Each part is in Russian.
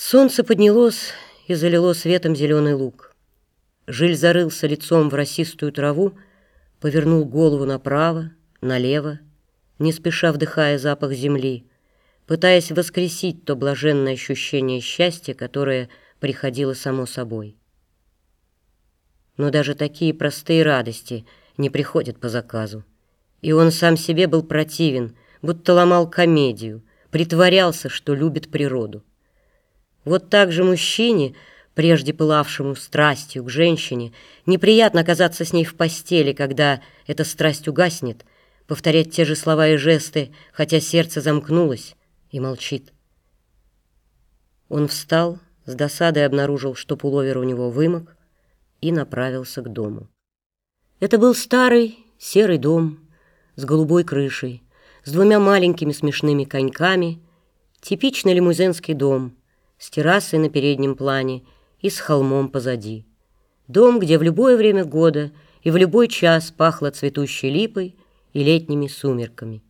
Солнце поднялось и залило светом зеленый луг. Жиль зарылся лицом в росистую траву, повернул голову направо, налево, не спеша вдыхая запах земли, пытаясь воскресить то блаженное ощущение счастья, которое приходило само собой. Но даже такие простые радости не приходят по заказу. И он сам себе был противен, будто ломал комедию, притворялся, что любит природу. Вот так же мужчине, прежде пылавшему страстью к женщине, неприятно оказаться с ней в постели, когда эта страсть угаснет, повторять те же слова и жесты, хотя сердце замкнулось и молчит. Он встал, с досадой обнаружил, что пуловер у него вымок, и направился к дому. Это был старый серый дом с голубой крышей, с двумя маленькими смешными коньками, типичный лимузенский дом — с террасой на переднем плане и с холмом позади. Дом, где в любое время года и в любой час пахло цветущей липой и летними сумерками.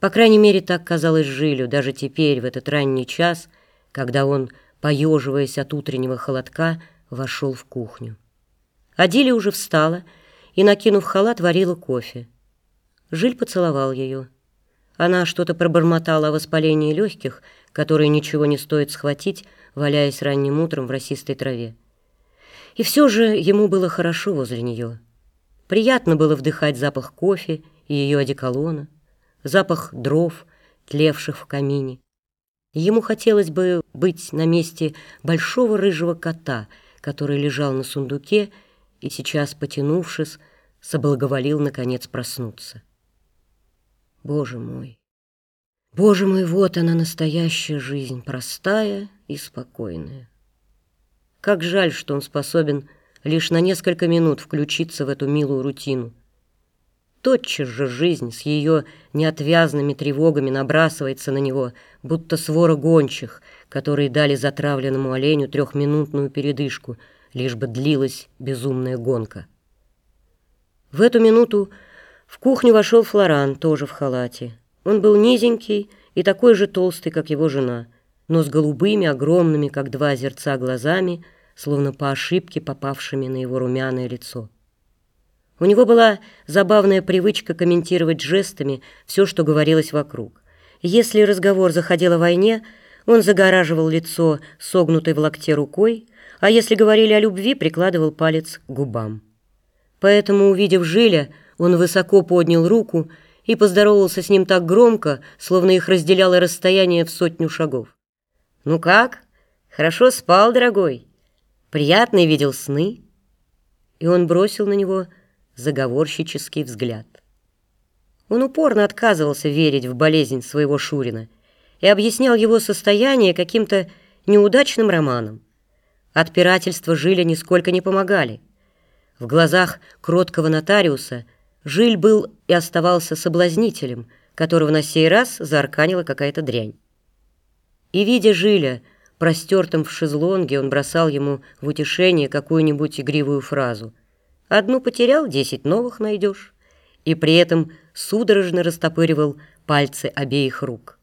По крайней мере, так казалось Жилю даже теперь, в этот ранний час, когда он, поеживаясь от утреннего холодка, вошел в кухню. Адиля уже встала и, накинув халат, варила кофе. Жиль поцеловал ее. Она что-то пробормотала о воспалении легких, которые ничего не стоит схватить, валяясь ранним утром в росистой траве. И все же ему было хорошо возле нее. Приятно было вдыхать запах кофе и ее одеколона, запах дров, тлевших в камине. Ему хотелось бы быть на месте большого рыжего кота, который лежал на сундуке и сейчас, потянувшись, соблаговолил, наконец, проснуться. Боже мой! Боже мой, вот она, настоящая жизнь, простая и спокойная. Как жаль, что он способен лишь на несколько минут включиться в эту милую рутину. Тотчас же жизнь с ее неотвязными тревогами набрасывается на него, будто свора гончих, которые дали затравленному оленю трехминутную передышку, лишь бы длилась безумная гонка. В эту минуту в кухню вошел Флоран, тоже в халате. Он был низенький и такой же толстый, как его жена, но с голубыми, огромными, как два озерца, глазами, словно по ошибке попавшими на его румяное лицо. У него была забавная привычка комментировать жестами все, что говорилось вокруг. Если разговор заходил о войне, он загораживал лицо согнутой в локте рукой, а если говорили о любви, прикладывал палец к губам. Поэтому, увидев Жиля, он высоко поднял руку и поздоровался с ним так громко, словно их разделяло расстояние в сотню шагов. «Ну как? Хорошо спал, дорогой? Приятные видел сны?» И он бросил на него заговорщический взгляд. Он упорно отказывался верить в болезнь своего Шурина и объяснял его состояние каким-то неудачным романом. Отпирательства Жиля нисколько не помогали. В глазах кроткого нотариуса – Жиль был и оставался соблазнителем, которого на сей раз заарканила какая-то дрянь. И, видя Жиля, простертым в шезлонге, он бросал ему в утешение какую-нибудь игривую фразу. «Одну потерял, десять новых найдешь», и при этом судорожно растопыривал пальцы обеих рук.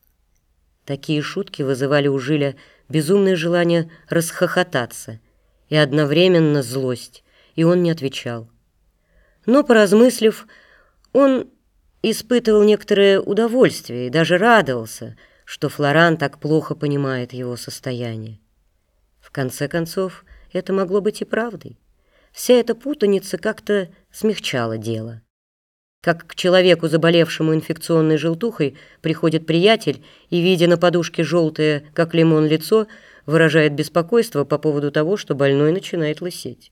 Такие шутки вызывали у Жиля безумное желание расхохотаться и одновременно злость, и он не отвечал. Но, поразмыслив, он испытывал некоторое удовольствие и даже радовался, что Флоран так плохо понимает его состояние. В конце концов, это могло быть и правдой. Вся эта путаница как-то смягчала дело. Как к человеку, заболевшему инфекционной желтухой, приходит приятель и, видя на подушке желтое, как лимон, лицо, выражает беспокойство по поводу того, что больной начинает лысеть.